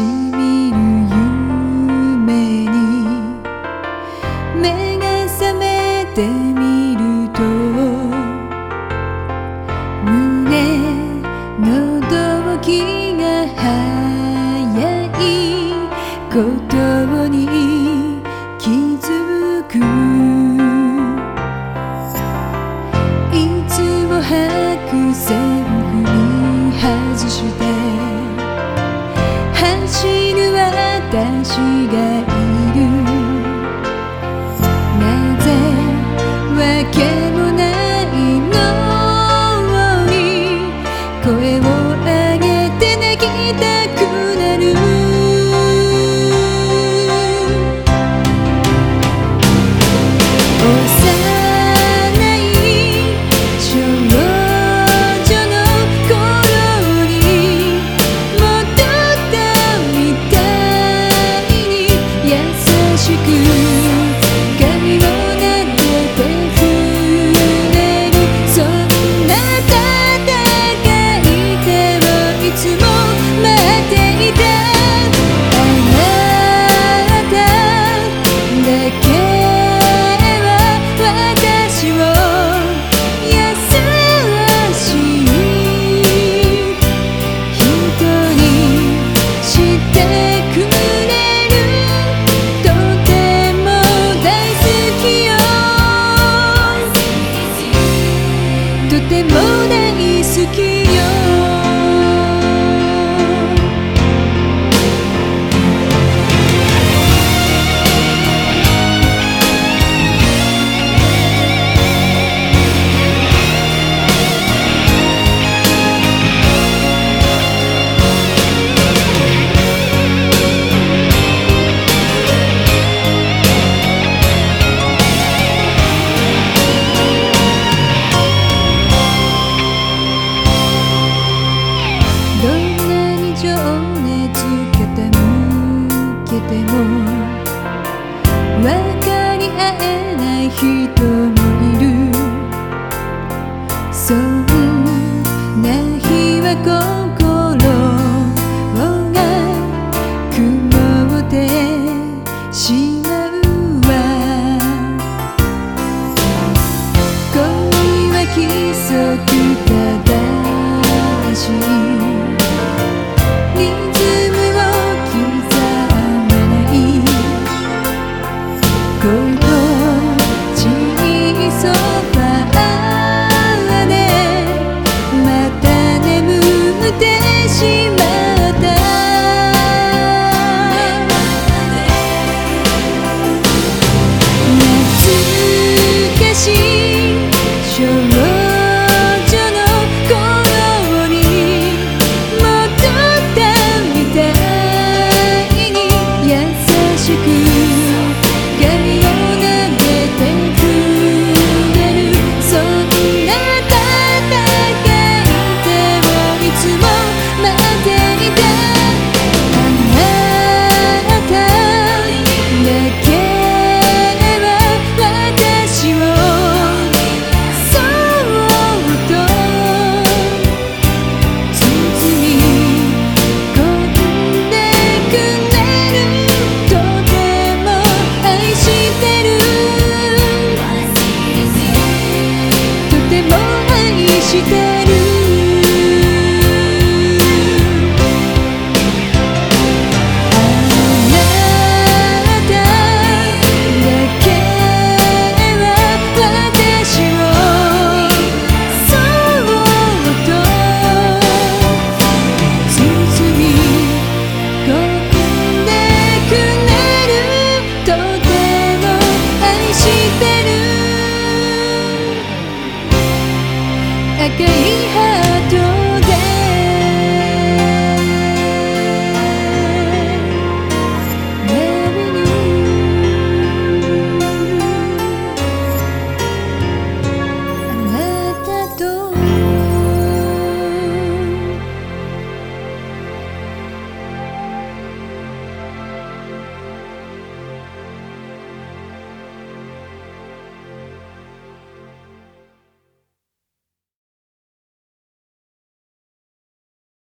しみ夢に目が覚めてしくどんなに情熱傾けても分けてもえない人